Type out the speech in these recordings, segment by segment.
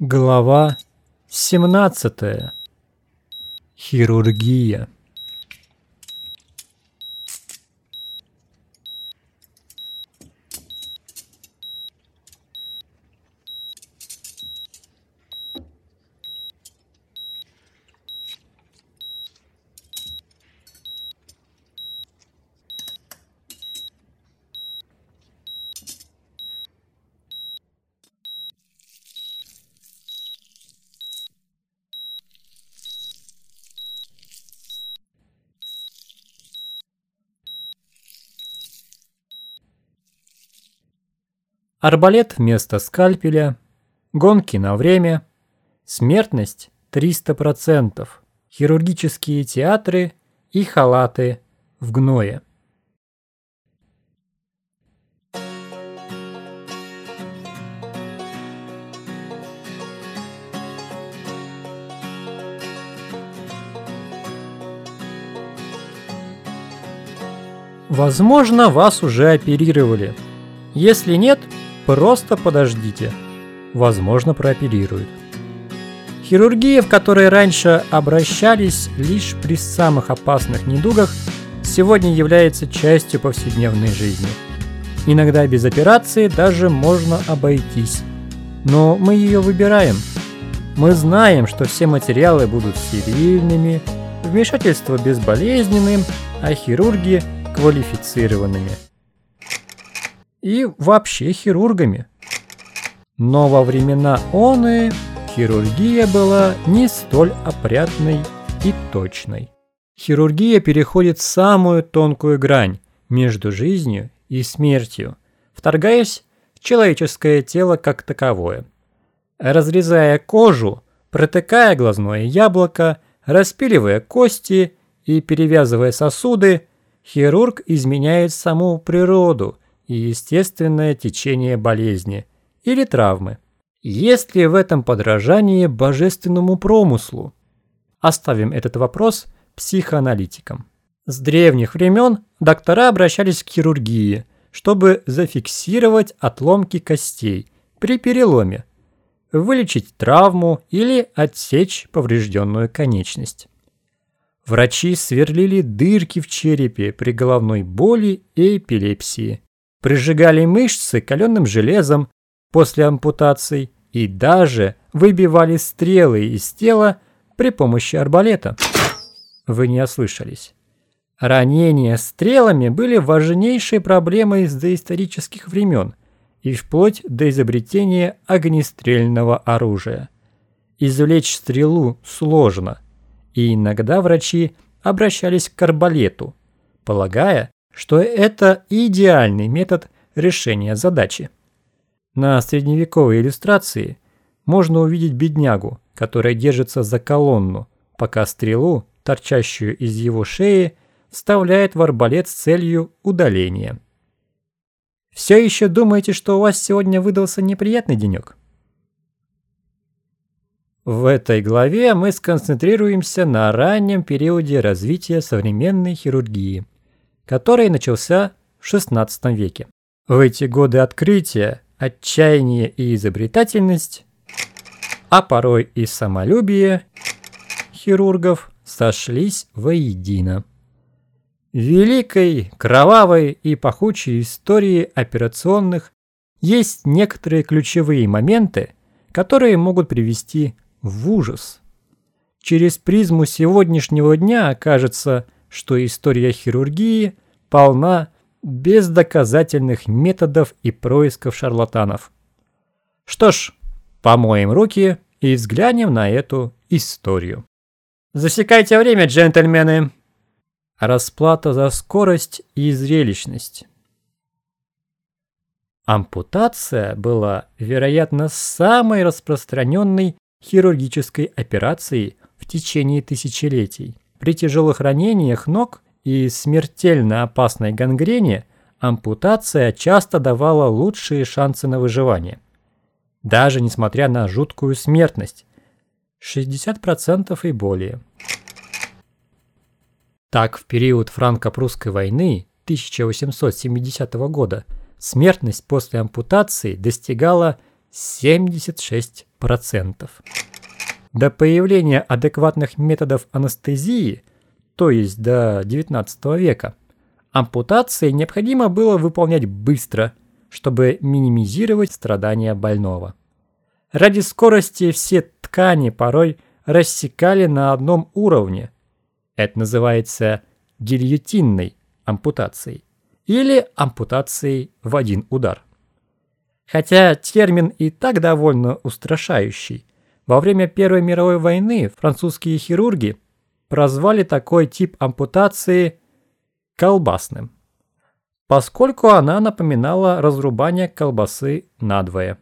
Глава 17. Хирургия. Арбалет вместо скальпеля, гонки на время, смертность 300%, хирургические театры и халаты в гное. Возможно, вас уже оперировали. Если нет, Просто подождите. Возможно, прооперируют. Хирургия, в которой раньше обращались лишь при самых опасных недугах, сегодня является частью повседневной жизни. Иногда без операции даже можно обойтись. Но мы ее выбираем. Мы знаем, что все материалы будут стерильными, вмешательство безболезненным, а хирурги квалифицированными и вообще хирургами. Но во времена оны хирургия была не столь опрятной и точной. Хирургия переходит самую тонкую грань между жизнью и смертью, вторгаясь в человеческое тело как таковое. Разрезая кожу, протыкая глазное яблоко, распиливая кости и перевязывая сосуды, хирург изменяет саму природу – и естественное течение болезни или травмы. Есть ли в этом подражание божественному промыслу? Оставим этот вопрос психоаналитикам. С древних времен доктора обращались к хирургии, чтобы зафиксировать отломки костей при переломе, вылечить травму или отсечь поврежденную конечность. Врачи сверлили дырки в черепе при головной боли и эпилепсии, прижигали мышцы каленым железом после ампутаций и даже выбивали стрелы из тела при помощи арбалета. Вы не ослышались. Ранения стрелами были важнейшей проблемой с доисторических времен и вплоть до изобретения огнестрельного оружия. Извлечь стрелу сложно, и иногда врачи обращались к арбалету, полагая, что это идеальный метод решения задачи. На средневековой иллюстрации можно увидеть беднягу, которая держится за колонну, пока стрелу, торчащую из его шеи, вставляет в арбалет с целью удаления. Все еще думаете, что у вас сегодня выдался неприятный денек? В этой главе мы сконцентрируемся на раннем периоде развития современной хирургии – который начался в XVI веке. В эти годы открытия, отчаяние и изобретательность, а порой и самолюбие хирургов сошлись воедино. Великой, кровавой и пахучей истории операционных есть некоторые ключевые моменты, которые могут привести в ужас. Через призму сегодняшнего дня окажется, что история хирургии полна бездоказательных методов и происков шарлатанов. Что ж, помоем руки и взглянем на эту историю. Засекайте время, джентльмены. Расплата за скорость и зрелищность. Ампутация была, вероятно, самой распространенной хирургической операцией в течение тысячелетий. При тяжелых ранениях ног и смертельно опасной гангрене ампутация часто давала лучшие шансы на выживание. Даже несмотря на жуткую смертность – 60% и более. Так, в период франко-прусской войны 1870 года смертность после ампутации достигала 76%. 10%. До появления адекватных методов анестезии, то есть до 19 века, ампутации необходимо было выполнять быстро, чтобы минимизировать страдания больного. Ради скорости все ткани порой рассекали на одном уровне. Это называется гильотинной ампутацией или ампутацией в один удар. Хотя термин и так довольно устрашающий, во время Первой мировой войны французские хирурги прозвали такой тип ампутации колбасным, поскольку она напоминала разрубание колбасы надвое.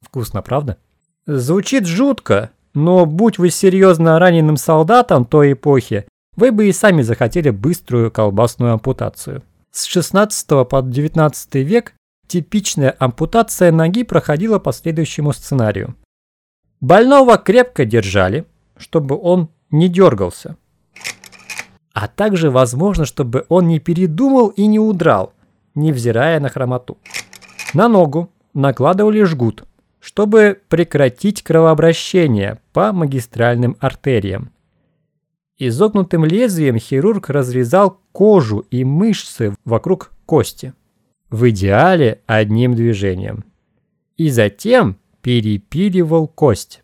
Вкусно, правда? Звучит жутко, но будь вы серьезно раненым солдатом той эпохи, вы бы и сами захотели быструю колбасную ампутацию. С 16 по 19 век типичная ампутация ноги проходила по следующему сценарию. Больного крепко держали, чтобы он не дергался. А также возможно, чтобы он не передумал и не удрал, невзирая на хромоту. На ногу накладывали жгут, чтобы прекратить кровообращение по магистральным артериям. Изогнутым лезвием хирург разрезал кожу и мышцы вокруг кости. В идеале одним движением. И затем перепиливал кость.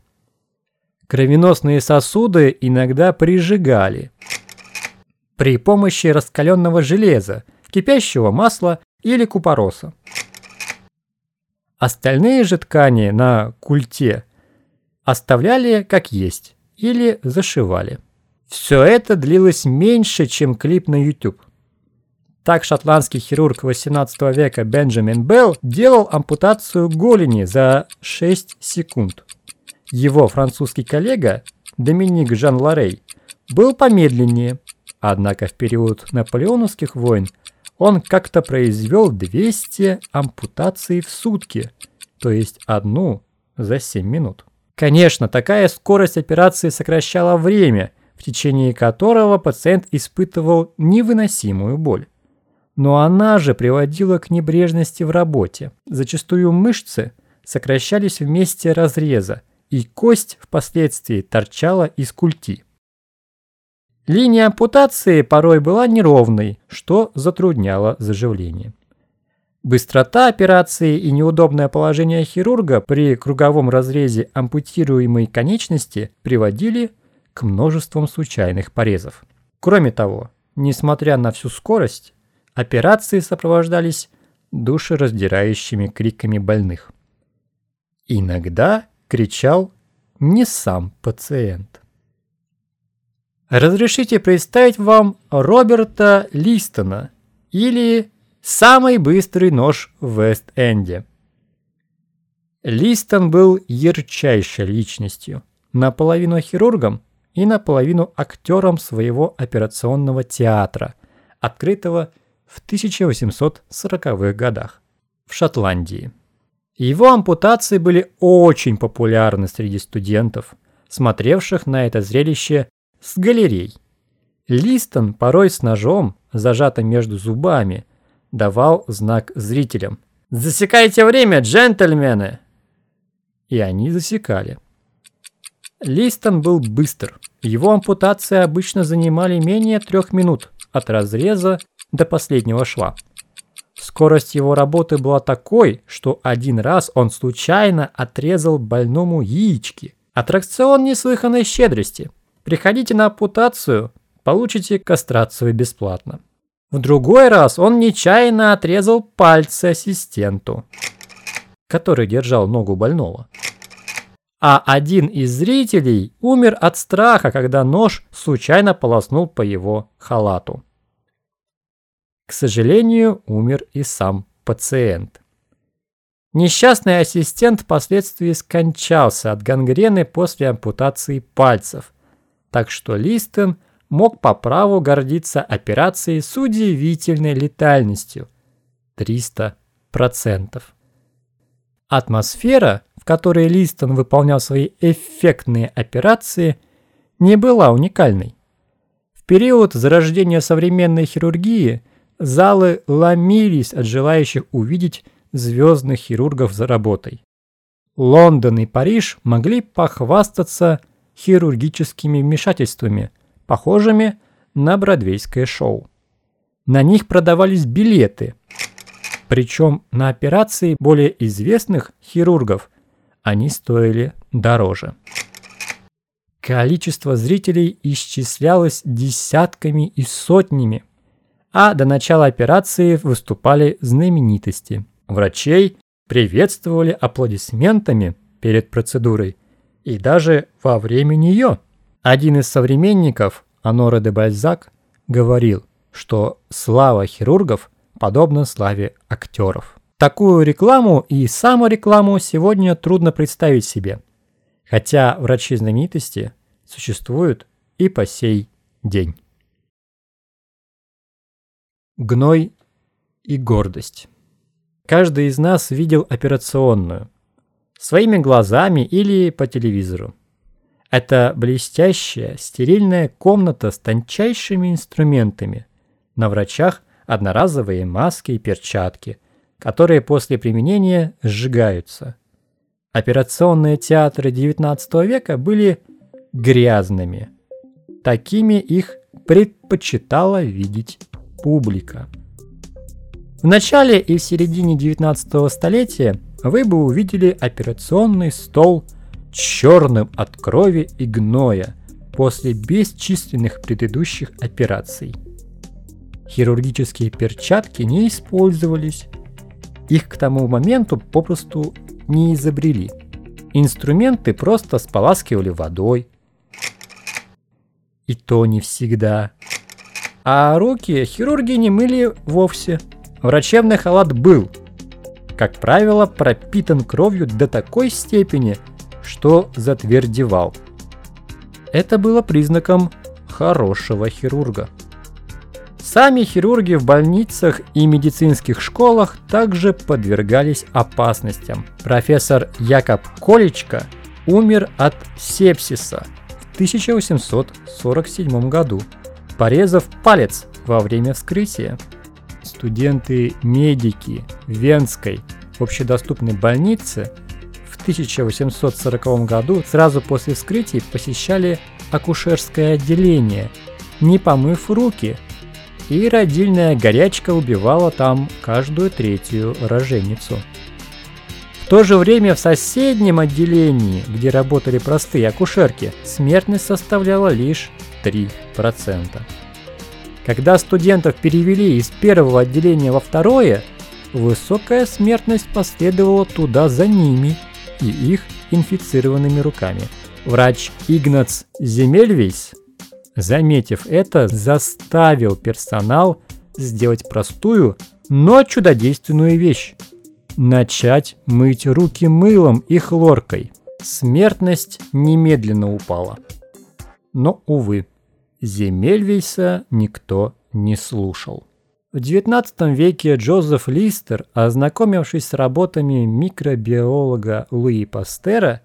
Кровеносные сосуды иногда прижигали при помощи раскаленного железа, кипящего масла или купороса. Остальные же ткани на культе оставляли как есть или зашивали. Все это длилось меньше, чем клип на YouTube. Так шотландский хирург 18 века Бенджамин Белл делал ампутацию голени за 6 секунд. Его французский коллега Доминик Жан Ларей был помедленнее, однако в период наполеоновских войн он как-то произвел 200 ампутаций в сутки, то есть одну за 7 минут. Конечно, такая скорость операции сокращала время, в течение которого пациент испытывал невыносимую боль. Но она же приводила к небрежности в работе. Зачастую мышцы сокращались в месте разреза, и кость впоследствии торчала из культи. Линия ампутации порой была неровной, что затрудняло заживление. Быстрота операции и неудобное положение хирурга при круговом разрезе ампутируемой конечности приводили к множествам случайных порезов. Кроме того, несмотря на всю скорость, операции сопровождались душераздирающими криками больных. Иногда кричал не сам пациент. Разрешите представить вам Роберта Листона или «Самый быстрый нож в Вест-Энде». Листон был ярчайшей личностью, наполовину хирургом и наполовину актером своего операционного театра, открытого в 1840-х годах в Шотландии. Его ампутации были очень популярны среди студентов, смотревших на это зрелище с галерей. Листон порой с ножом, зажатым между зубами, давал знак зрителям. «Засекайте время, джентльмены!» И они засекали. Листон был быстр. Его ампутации обычно занимали менее трех минут от разреза до последнего шва. Скорость его работы была такой, что один раз он случайно отрезал больному яички. Аттракцион неслыханной щедрости – Приходите на ампутацию, получите кастрацию бесплатно. В другой раз он нечаянно отрезал пальцы ассистенту, который держал ногу больного. А один из зрителей умер от страха, когда нож случайно полоснул по его халату. К сожалению, умер и сам пациент. Несчастный ассистент впоследствии скончался от гангрены после ампутации пальцев – так что Листон мог по праву гордиться операцией с удивительной летальностью – 300%. Атмосфера, в которой Листон выполнял свои эффектные операции, не была уникальной. В период зарождения современной хирургии залы ломились от желающих увидеть звездных хирургов за работой. Лондон и Париж могли похвастаться хирургическими вмешательствами, похожими на бродвейское шоу. На них продавались билеты, причем на операции более известных хирургов они стоили дороже. Количество зрителей исчислялось десятками и сотнями, а до начала операции выступали знаменитости. Врачей приветствовали аплодисментами перед процедурой и даже во время нее. Один из современников, Аноре де Бальзак, говорил, что слава хирургов подобна славе актеров. Такую рекламу и саморекламу сегодня трудно представить себе, хотя врачи знаменитости существуют и по сей день. Гной и гордость. Каждый из нас видел операционную. Своими глазами или по телевизору. Это блестящая, стерильная комната с тончайшими инструментами. На врачах одноразовые маски и перчатки, которые после применения сжигаются. Операционные театры XIX века были грязными. Такими их предпочитала видеть публика. В начале и в середине 19 столетия вы бы увидели операционный стол черным от крови и гноя после бесчисленных предыдущих операций. Хирургические перчатки не использовались, их к тому моменту попросту не изобрели. Инструменты просто споласкивали водой. И то не всегда. А руки хирурги не мыли вовсе – Врачебный халат был, как правило, пропитан кровью до такой степени, что затвердевал. Это было признаком хорошего хирурга. Сами хирурги в больницах и медицинских школах также подвергались опасностям. Профессор Якоб Колечко умер от сепсиса в 1847 году, порезав палец во время вскрытия студенты-медики Венской общедоступной больницы в 1840 году сразу после вскрытия посещали акушерское отделение, не помыв руки, и родильная горячка убивала там каждую третью роженицу. В то же время в соседнем отделении, где работали простые акушерки, смертность составляла лишь 3%. Когда студентов перевели из первого отделения во второе, высокая смертность последовала туда за ними и их инфицированными руками. Врач Игнац Земельвейс, заметив это, заставил персонал сделать простую, но чудодейственную вещь – начать мыть руки мылом и хлоркой. Смертность немедленно упала. Но, увы, Земельвейса никто не слушал. В XIX веке Джозеф Листер, ознакомившись с работами микробиолога Луи Пастера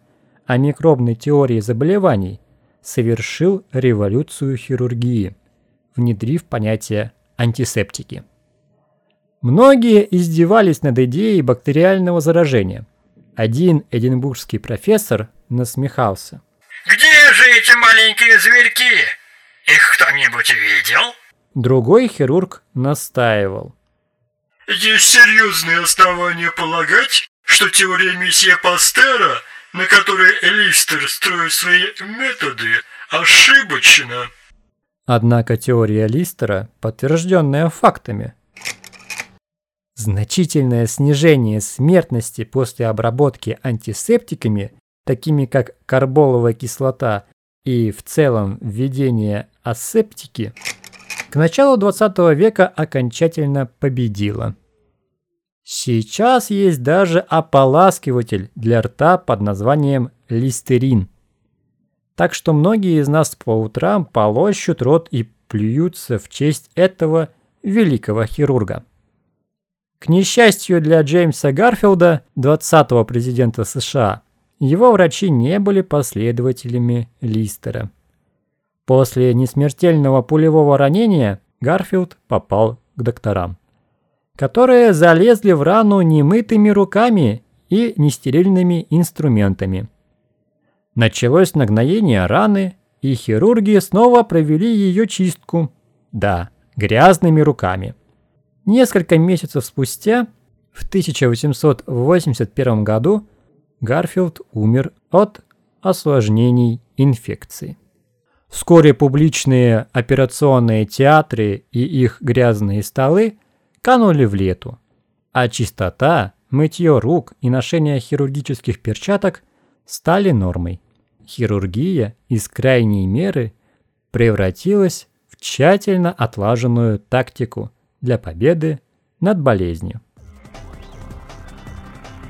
о микробной теории заболеваний, совершил революцию хирургии, внедрив понятие антисептики. Многие издевались над идеей бактериального заражения. Один эдинбургский профессор насмехался. «Где же эти маленькие зверьки? Их кто-нибудь видел? Другой хирург настаивал. Есть серьезные основания полагать, что теория месье Пастера, на которой Элистер строит свои методы, ошибочна. Однако теория Листера, подтвержденная фактами, значительное снижение смертности после обработки антисептиками, такими как карболовая кислота и в целом введение асептики к началу 20 века окончательно победила. Сейчас есть даже ополаскиватель для рта под названием листерин. Так что многие из нас по утрам полощут рот и плюются в честь этого великого хирурга. К несчастью для Джеймса Гарфилда, 20-го президента США, его врачи не были последователями Листера. После несмертельного пулевого ранения Гарфилд попал к докторам, которые залезли в рану немытыми руками и нестерильными инструментами. Началось нагноение раны, и хирурги снова провели ее чистку. Да, грязными руками. Несколько месяцев спустя, в 1881 году, Гарфилд умер от осложнений инфекции. Вскоре публичные операционные театры и их грязные столы канули в лету, а чистота, мытье рук и ношение хирургических перчаток стали нормой. Хирургия из крайней меры превратилась в тщательно отлаженную тактику для победы над болезнью.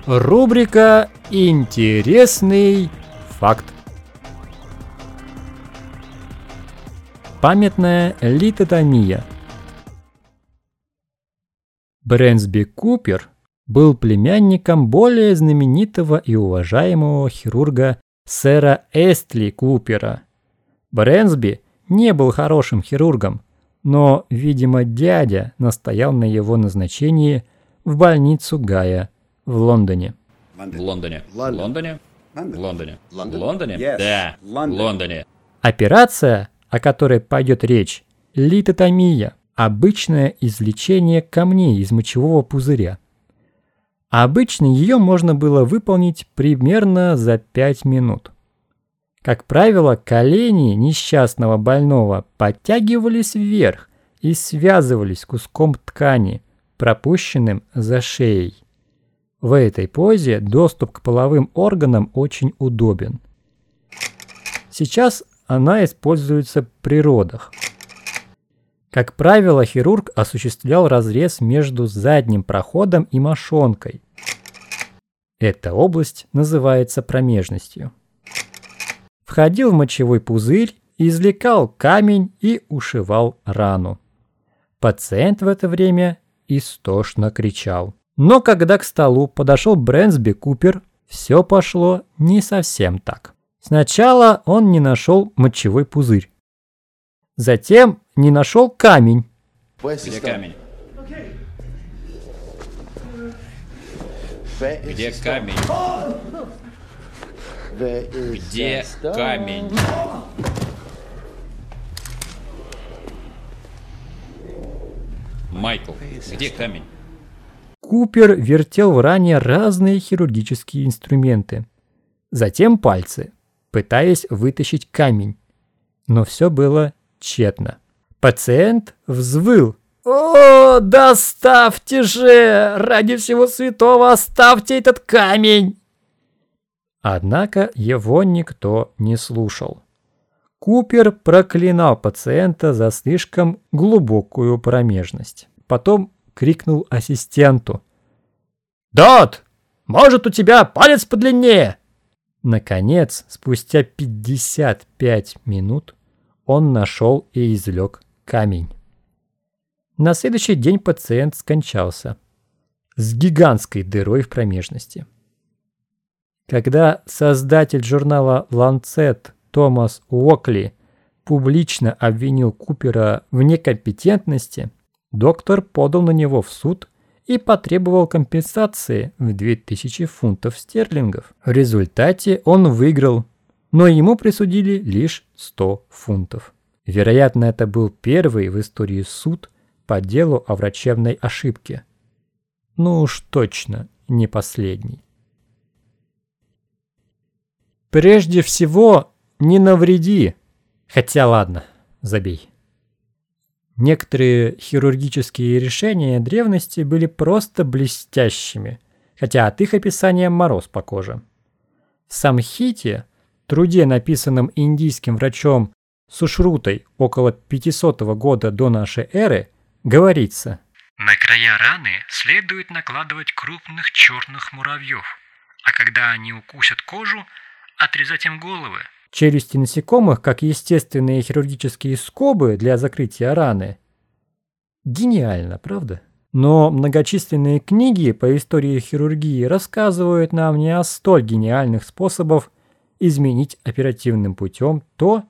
Рубрика «Интересный факт». Памятная литотомия. Брэнсби Купер был племянником более знаменитого и уважаемого хирурга сэра Эстли Купера. Брэнсби не был хорошим хирургом, но, видимо, дядя настоял на его назначении в больницу Гая в Лондоне. В Лондоне. В Лондоне? В Лондоне. В Лондоне? Да, в Лондоне. Операция о которой пойдет речь, литотомия – обычное извлечение камней из мочевого пузыря. обычно ее можно было выполнить примерно за 5 минут. Как правило, колени несчастного больного подтягивались вверх и связывались куском ткани, пропущенным за шеей. В этой позе доступ к половым органам очень удобен. Сейчас она используется при родах. Как правило, хирург осуществлял разрез между задним проходом и мошонкой. Эта область называется промежностью. Входил в мочевой пузырь, извлекал камень и ушивал рану. Пациент в это время истошно кричал. Но когда к столу подошел Брэнсби Купер, все пошло не совсем так. Сначала он не нашел мочевой пузырь. Затем не нашел камень. Где камень? Где камень? Где камень? Майкл, где камень? Купер вертел в ране разные хирургические инструменты. Затем пальцы пытаясь вытащить камень. Но все было тщетно. Пациент взвыл. «О, доставьте же! Ради всего святого оставьте этот камень!» Однако его никто не слушал. Купер проклинал пациента за слишком глубокую промежность. Потом крикнул ассистенту. «Дот, может у тебя палец подлиннее?» Наконец, спустя 55 минут, он нашел и извлек камень. На следующий день пациент скончался с гигантской дырой в промежности. Когда создатель журнала Lancet Томас Уокли публично обвинил Купера в некомпетентности, доктор подал на него в суд и потребовал компенсации в 2000 фунтов стерлингов. В результате он выиграл, но ему присудили лишь 100 фунтов. Вероятно, это был первый в истории суд по делу о врачебной ошибке. Ну уж точно не последний. Прежде всего, не навреди. Хотя ладно, забей. Некоторые хирургические решения древности были просто блестящими, хотя от их описания мороз по коже. В Самхите, труде, написанном индийским врачом Сушрутой около 500 года до нашей эры, говорится «На края раны следует накладывать крупных черных муравьев, а когда они укусят кожу, отрезать им головы, Челюсти насекомых, как естественные хирургические скобы для закрытия раны. Гениально, правда? Но многочисленные книги по истории хирургии рассказывают нам не о столь гениальных способах изменить оперативным путем то,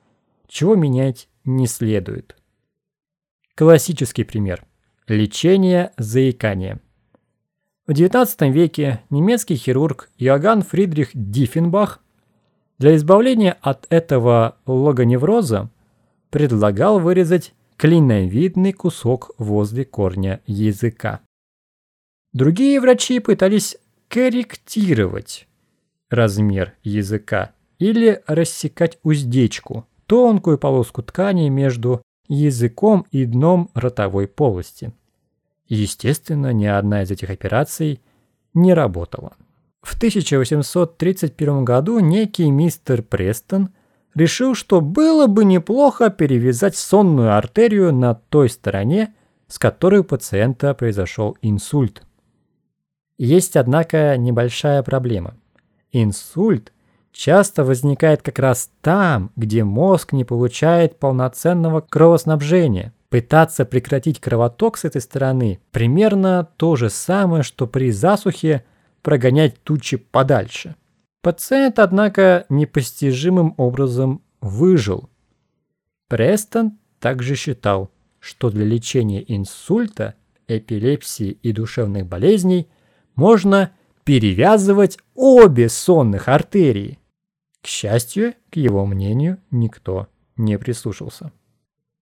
чего менять не следует. Классический пример. Лечение заикания. В XIX веке немецкий хирург Иоганн Фридрих Диффенбах для избавления от этого логоневроза предлагал вырезать клиновидный кусок возле корня языка. Другие врачи пытались корректировать размер языка или рассекать уздечку, тонкую полоску ткани между языком и дном ротовой полости. Естественно, ни одна из этих операций не работала. В 1831 году некий мистер Престон решил, что было бы неплохо перевязать сонную артерию на той стороне, с которой у пациента произошел инсульт. Есть, однако, небольшая проблема. Инсульт часто возникает как раз там, где мозг не получает полноценного кровоснабжения. Пытаться прекратить кровоток с этой стороны примерно то же самое, что при засухе прогонять тучи подальше. Пациент, однако, непостижимым образом выжил. Престон также считал, что для лечения инсульта, эпилепсии и душевных болезней можно перевязывать обе сонных артерии. К счастью, к его мнению никто не прислушался.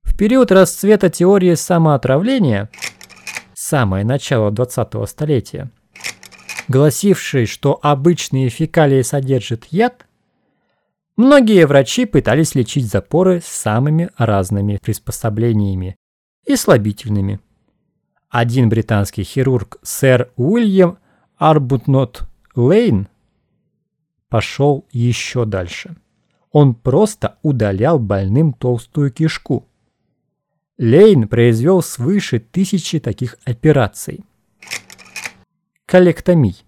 В период расцвета теории самоотравления, самое начало 20-го столетия, гласившей, что обычные фекалии содержат яд, многие врачи пытались лечить запоры самыми разными приспособлениями и слабительными. Один британский хирург, сэр Уильям Арбутнот Лейн, пошел еще дальше. Он просто удалял больным толстую кишку. Лейн произвел свыше тысячи таких операций. Коллектомий.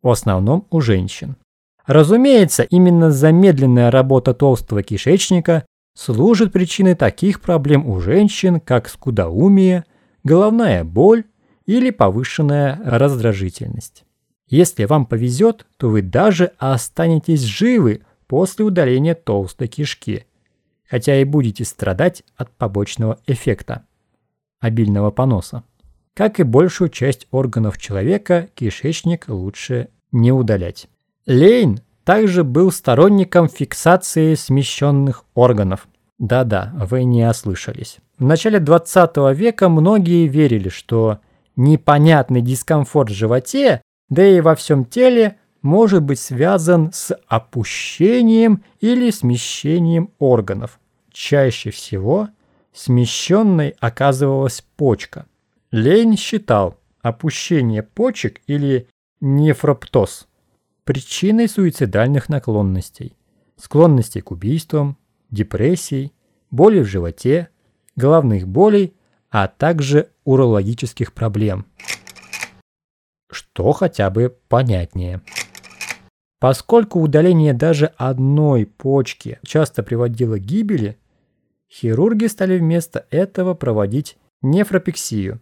В основном у женщин. Разумеется, именно замедленная работа толстого кишечника служит причиной таких проблем у женщин, как скудоумие, головная боль или повышенная раздражительность. Если вам повезет, то вы даже останетесь живы после удаления толстой кишки, хотя и будете страдать от побочного эффекта – обильного поноса. Как и большую часть органов человека, кишечник лучше не удалять. Лейн также был сторонником фиксации смещенных органов. Да-да, вы не ослышались. В начале 20 века многие верили, что непонятный дискомфорт в животе, да и во всем теле, может быть связан с опущением или смещением органов. Чаще всего смещенной оказывалась почка. Лейн считал опущение почек или нефроптоз причиной суицидальных наклонностей, склонностей к убийствам, депрессий, боли в животе, головных болей а также урологических проблем. Что хотя бы понятнее. Поскольку удаление даже одной почки часто приводило к гибели, хирурги стали вместо этого проводить нефропексию,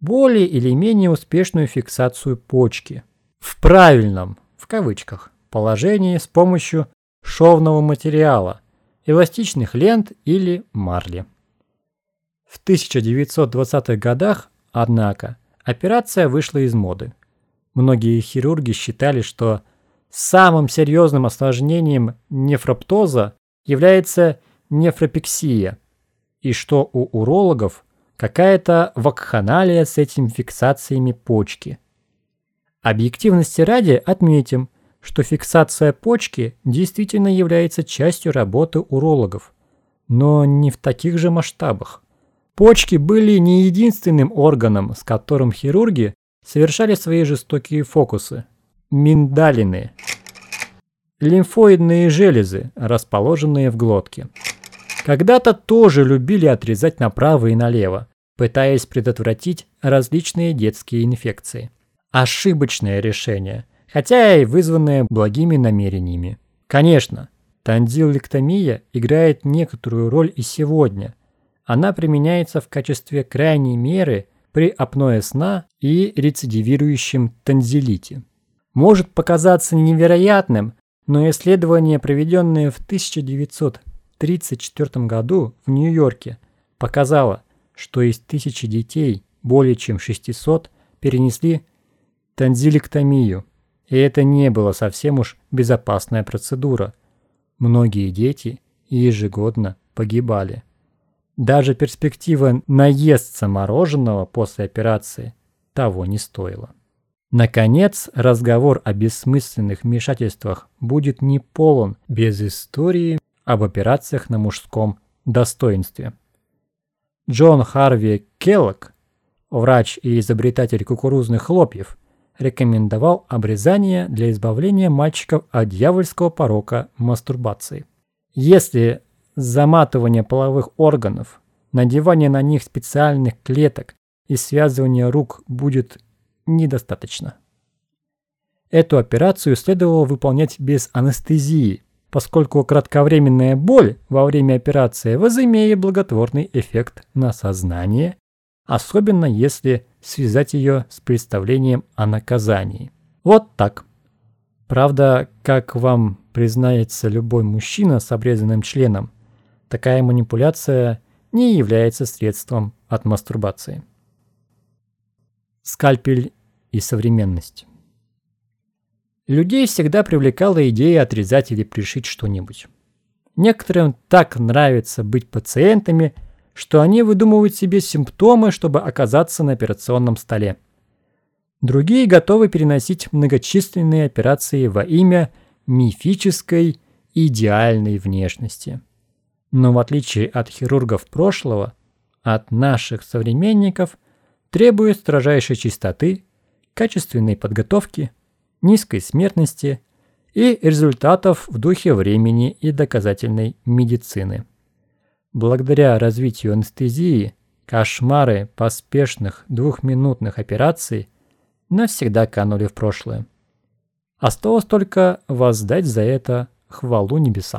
более или менее успешную фиксацию почки в правильном, в кавычках, положении с помощью шовного материала, эластичных лент или марли. В 1920-х годах, однако, операция вышла из моды. Многие хирурги считали, что самым серьезным осложнением нефроптоза является нефропексия, и что у урологов какая-то вакханалия с этими фиксациями почки. Объективности ради отметим, что фиксация почки действительно является частью работы урологов, но не в таких же масштабах. Почки были не единственным органом, с которым хирурги совершали свои жестокие фокусы. Миндалины. Лимфоидные железы, расположенные в глотке. Когда-то тоже любили отрезать направо и налево, пытаясь предотвратить различные детские инфекции. Ошибочное решение, хотя и вызванное благими намерениями. Конечно, тонзиллектомия играет некоторую роль и сегодня, она применяется в качестве крайней меры при апное сна и рецидивирующем танзелите. Может показаться невероятным, но исследование, проведенное в 1934 году в Нью-Йорке, показало, что из тысячи детей более чем 600 перенесли танзилектомию, и это не было совсем уж безопасная процедура. Многие дети ежегодно погибали. Даже перспектива наесться мороженого после операции того не стоила. Наконец, разговор о бессмысленных вмешательствах будет не полон без истории об операциях на мужском достоинстве. Джон Харви Келлок, врач и изобретатель кукурузных хлопьев, рекомендовал обрезание для избавления мальчиков от дьявольского порока мастурбации. Если заматывание половых органов, надевание на них специальных клеток и связывание рук будет недостаточно. Эту операцию следовало выполнять без анестезии, поскольку кратковременная боль во время операции возымеет благотворный эффект на сознание, особенно если связать ее с представлением о наказании. Вот так. Правда, как вам признается любой мужчина с обрезанным членом, такая манипуляция не является средством от мастурбации. Скальпель и современность. Людей всегда привлекала идея отрезать или пришить что-нибудь. Некоторым так нравится быть пациентами, что они выдумывают себе симптомы, чтобы оказаться на операционном столе. Другие готовы переносить многочисленные операции во имя мифической идеальной внешности. Но в отличие от хирургов прошлого, от наших современников требует строжайшей чистоты, качественной подготовки, низкой смертности и результатов в духе времени и доказательной медицины. Благодаря развитию анестезии, кошмары поспешных двухминутных операций навсегда канули в прошлое. Осталось только воздать за это хвалу небесам.